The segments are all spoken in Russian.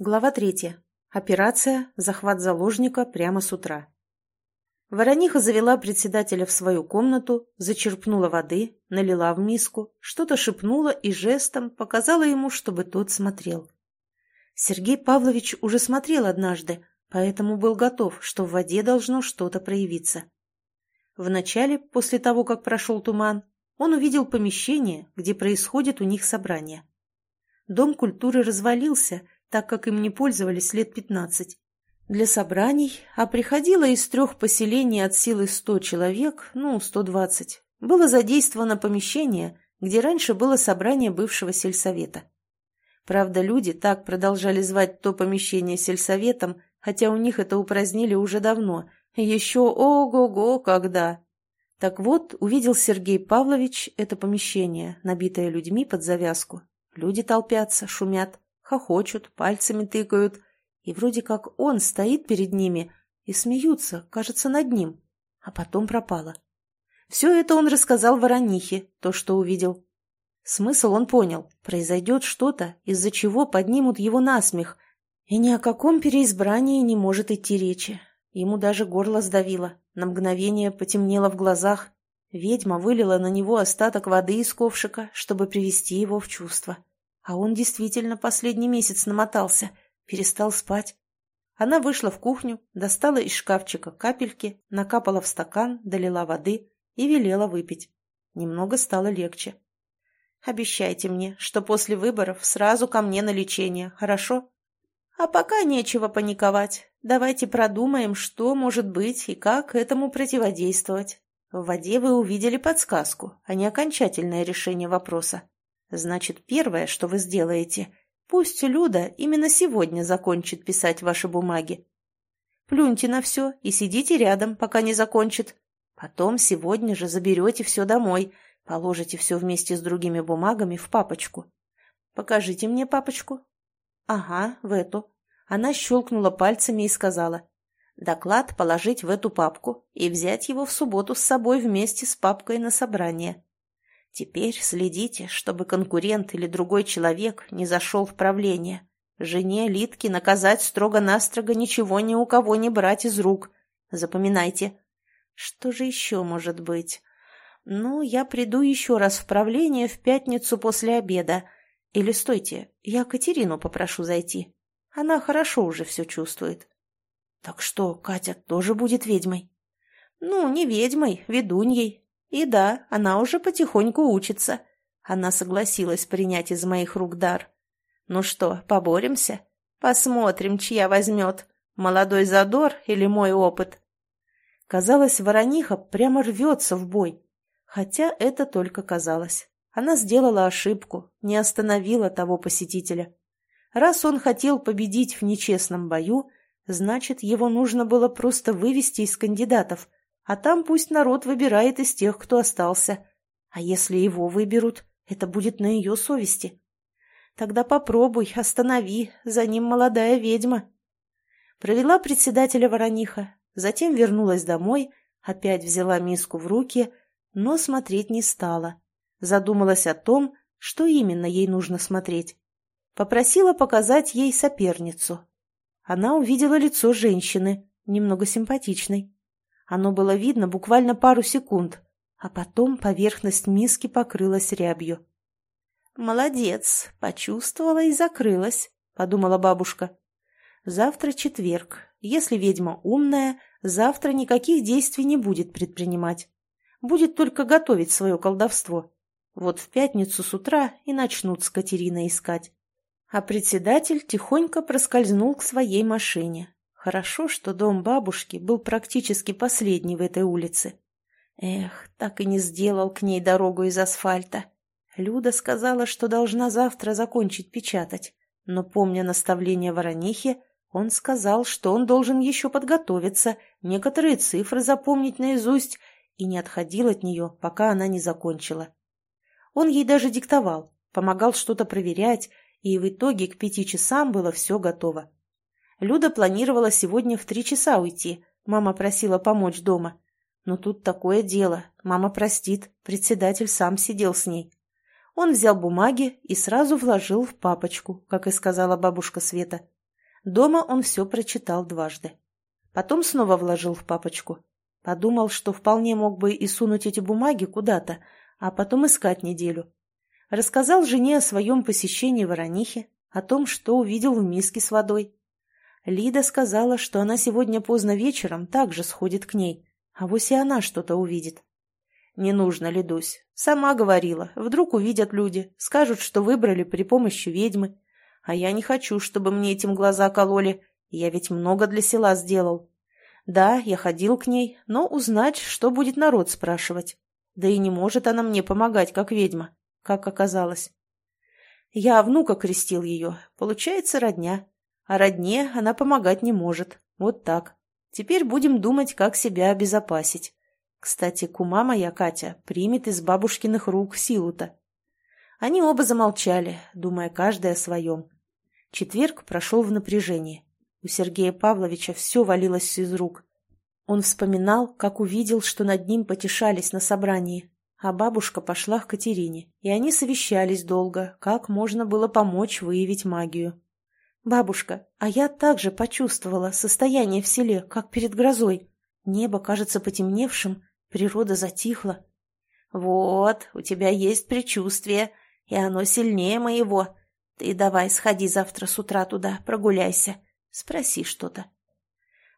Глава третья. Операция «Захват заложника» прямо с утра. Ворониха завела председателя в свою комнату, зачерпнула воды, налила в миску, что-то шепнула и жестом показала ему, чтобы тот смотрел. Сергей Павлович уже смотрел однажды, поэтому был готов, что в воде должно что-то проявиться. Вначале, после того, как прошел туман, он увидел помещение, где происходит у них собрание. Дом культуры развалился – так как им не пользовались лет пятнадцать. Для собраний, а приходило из трех поселений от силы сто человек, ну, сто двадцать, было задействовано помещение, где раньше было собрание бывшего сельсовета. Правда, люди так продолжали звать то помещение сельсоветом, хотя у них это упразднили уже давно, еще ого-го когда. Так вот, увидел Сергей Павлович это помещение, набитое людьми под завязку. Люди толпятся, шумят хохочут, пальцами тыкают, и вроде как он стоит перед ними и смеются, кажется, над ним, а потом пропало. Все это он рассказал Воронихе, то, что увидел. Смысл он понял, произойдет что-то, из-за чего поднимут его насмех, и ни о каком переизбрании не может идти речи. Ему даже горло сдавило, на мгновение потемнело в глазах. Ведьма вылила на него остаток воды из ковшика, чтобы привести его в чувство. А он действительно последний месяц намотался, перестал спать. Она вышла в кухню, достала из шкафчика капельки, накапала в стакан, долила воды и велела выпить. Немного стало легче. «Обещайте мне, что после выборов сразу ко мне на лечение, хорошо? А пока нечего паниковать. Давайте продумаем, что может быть и как этому противодействовать. В воде вы увидели подсказку, а не окончательное решение вопроса. Значит, первое, что вы сделаете, пусть Люда именно сегодня закончит писать ваши бумаги. Плюньте на все и сидите рядом, пока не закончит. Потом сегодня же заберете все домой, положите все вместе с другими бумагами в папочку. Покажите мне папочку. Ага, в эту. Она щелкнула пальцами и сказала. Доклад положить в эту папку и взять его в субботу с собой вместе с папкой на собрание. Теперь следите, чтобы конкурент или другой человек не зашел в правление. Жене Литки наказать строго-настрого ничего ни у кого не брать из рук. Запоминайте. Что же еще может быть? Ну, я приду еще раз в правление в пятницу после обеда. Или стойте, я Катерину попрошу зайти. Она хорошо уже все чувствует. Так что, Катя тоже будет ведьмой? Ну, не ведьмой, ведуньей, и да, она уже потихоньку учится. Она согласилась принять из моих рук дар. Ну что, поборемся? Посмотрим, чья возьмет. Молодой задор или мой опыт? Казалось, ворониха прямо рвется в бой. Хотя это только казалось. Она сделала ошибку, не остановила того посетителя. Раз он хотел победить в нечестном бою, значит, его нужно было просто вывести из кандидатов, а там пусть народ выбирает из тех, кто остался. А если его выберут, это будет на ее совести. Тогда попробуй, останови, за ним молодая ведьма. Провела председателя Ворониха, затем вернулась домой, опять взяла миску в руки, но смотреть не стала. Задумалась о том, что именно ей нужно смотреть. Попросила показать ей соперницу. Она увидела лицо женщины, немного симпатичной. Оно было видно буквально пару секунд, а потом поверхность миски покрылась рябью. «Молодец, почувствовала и закрылась», — подумала бабушка. «Завтра четверг. Если ведьма умная, завтра никаких действий не будет предпринимать. Будет только готовить свое колдовство. Вот в пятницу с утра и начнут с Катериной искать». А председатель тихонько проскользнул к своей машине, Хорошо, что дом бабушки был практически последний в этой улице. Эх, так и не сделал к ней дорогу из асфальта. Люда сказала, что должна завтра закончить печатать, но, помня наставление Воронихи, он сказал, что он должен еще подготовиться, некоторые цифры запомнить наизусть, и не отходил от нее, пока она не закончила. Он ей даже диктовал, помогал что-то проверять, и в итоге к пяти часам было все готово. Люда планировала сегодня в три часа уйти. Мама просила помочь дома. Но тут такое дело. Мама простит. Председатель сам сидел с ней. Он взял бумаги и сразу вложил в папочку, как и сказала бабушка Света. Дома он все прочитал дважды. Потом снова вложил в папочку. Подумал, что вполне мог бы и сунуть эти бумаги куда-то, а потом искать неделю. Рассказал жене о своем посещении Воронихи, о том, что увидел в миске с водой. Лида сказала, что она сегодня поздно вечером также сходит к ней, а вось и она что-то увидит. «Не нужно, Лидусь. Сама говорила. Вдруг увидят люди, скажут, что выбрали при помощи ведьмы. А я не хочу, чтобы мне этим глаза кололи. Я ведь много для села сделал. Да, я ходил к ней, но узнать, что будет народ спрашивать. Да и не может она мне помогать, как ведьма, как оказалось. Я внука крестил ее, получается родня. А родне она помогать не может. Вот так. Теперь будем думать, как себя обезопасить. Кстати, кума моя, Катя, примет из бабушкиных рук силу-то. Они оба замолчали, думая каждый о своем. Четверг прошел в напряжении. У Сергея Павловича все валилось из рук. Он вспоминал, как увидел, что над ним потешались на собрании, а бабушка пошла к Катерине, и они совещались долго, как можно было помочь выявить магию. «Бабушка, а я также почувствовала состояние в селе, как перед грозой. Небо кажется потемневшим, природа затихла». «Вот, у тебя есть предчувствие, и оно сильнее моего. Ты давай сходи завтра с утра туда, прогуляйся, спроси что-то».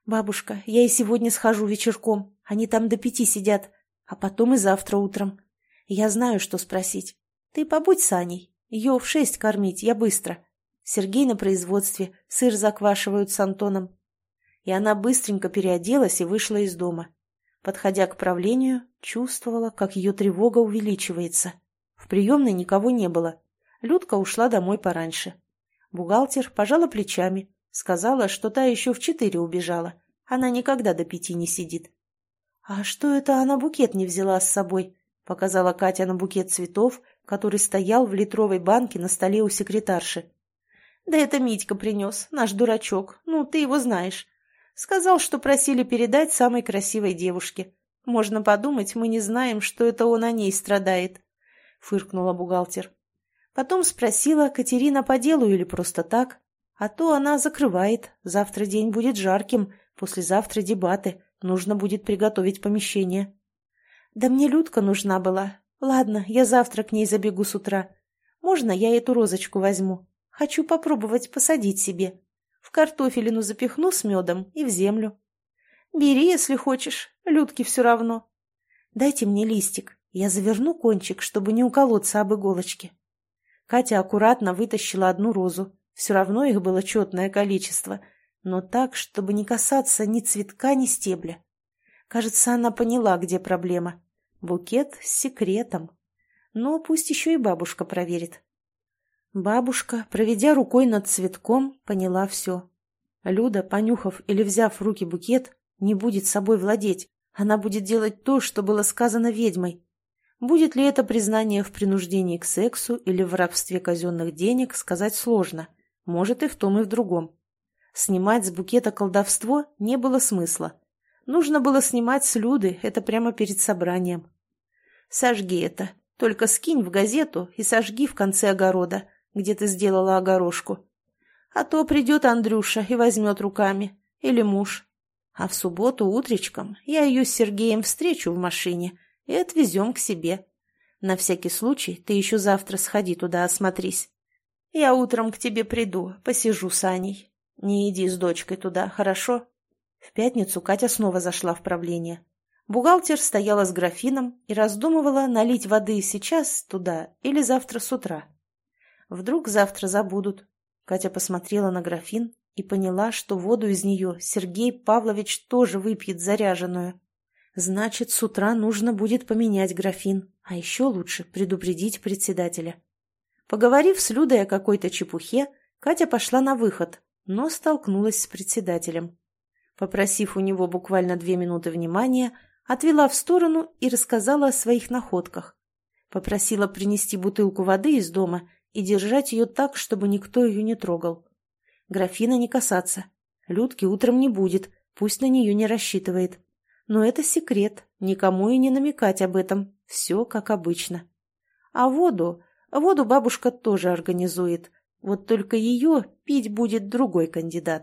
«Бабушка, я и сегодня схожу вечерком, они там до пяти сидят, а потом и завтра утром. Я знаю, что спросить. Ты побудь с Аней, ее в шесть кормить, я быстро». Сергей на производстве, сыр заквашивают с Антоном. И она быстренько переоделась и вышла из дома. Подходя к правлению, чувствовала, как ее тревога увеличивается. В приемной никого не было. Людка ушла домой пораньше. Бухгалтер пожала плечами, сказала, что та еще в четыре убежала. Она никогда до пяти не сидит. «А что это она букет не взяла с собой?» — показала Катя на букет цветов, который стоял в литровой банке на столе у секретарши. Да это Митька принес, наш дурачок. Ну, ты его знаешь. Сказал, что просили передать самой красивой девушке. Можно подумать, мы не знаем, что это он о ней страдает. Фыркнула бухгалтер. Потом спросила, Катерина по делу или просто так. А то она закрывает. Завтра день будет жарким, послезавтра дебаты. Нужно будет приготовить помещение. Да мне Людка нужна была. Ладно, я завтра к ней забегу с утра. Можно я эту розочку возьму? Хочу попробовать посадить себе. В картофелину запихну с медом и в землю. Бери, если хочешь, Людке все равно. Дайте мне листик, я заверну кончик, чтобы не уколоться об иголочке. Катя аккуратно вытащила одну розу. Все равно их было четное количество, но так, чтобы не касаться ни цветка, ни стебля. Кажется, она поняла, где проблема. Букет с секретом. Но пусть еще и бабушка проверит. Бабушка, проведя рукой над цветком, поняла все. Люда, понюхав или взяв в руки букет, не будет собой владеть. Она будет делать то, что было сказано ведьмой. Будет ли это признание в принуждении к сексу или в рабстве казенных денег, сказать сложно. Может и в том, и в другом. Снимать с букета колдовство не было смысла. Нужно было снимать с Люды, это прямо перед собранием. Сожги это, только скинь в газету и сожги в конце огорода, где ты сделала огорошку. А то придет Андрюша и возьмет руками. Или муж. А в субботу утречком я ее с Сергеем встречу в машине и отвезем к себе. На всякий случай ты еще завтра сходи туда, осмотрись. Я утром к тебе приду, посижу с Аней. Не иди с дочкой туда, хорошо?» В пятницу Катя снова зашла в правление. Бухгалтер стояла с графином и раздумывала, налить воды сейчас туда или завтра с утра. Вдруг завтра забудут. Катя посмотрела на графин и поняла, что воду из нее Сергей Павлович тоже выпьет заряженную. Значит, с утра нужно будет поменять графин, а еще лучше предупредить председателя. Поговорив с Людой о какой-то чепухе, Катя пошла на выход, но столкнулась с председателем. Попросив у него буквально две минуты внимания, отвела в сторону и рассказала о своих находках. Попросила принести бутылку воды из дома и держать ее так, чтобы никто ее не трогал. Графина не касаться. Людки утром не будет, пусть на нее не рассчитывает. Но это секрет, никому и не намекать об этом. Все как обычно. А воду? Воду бабушка тоже организует. Вот только ее пить будет другой кандидат.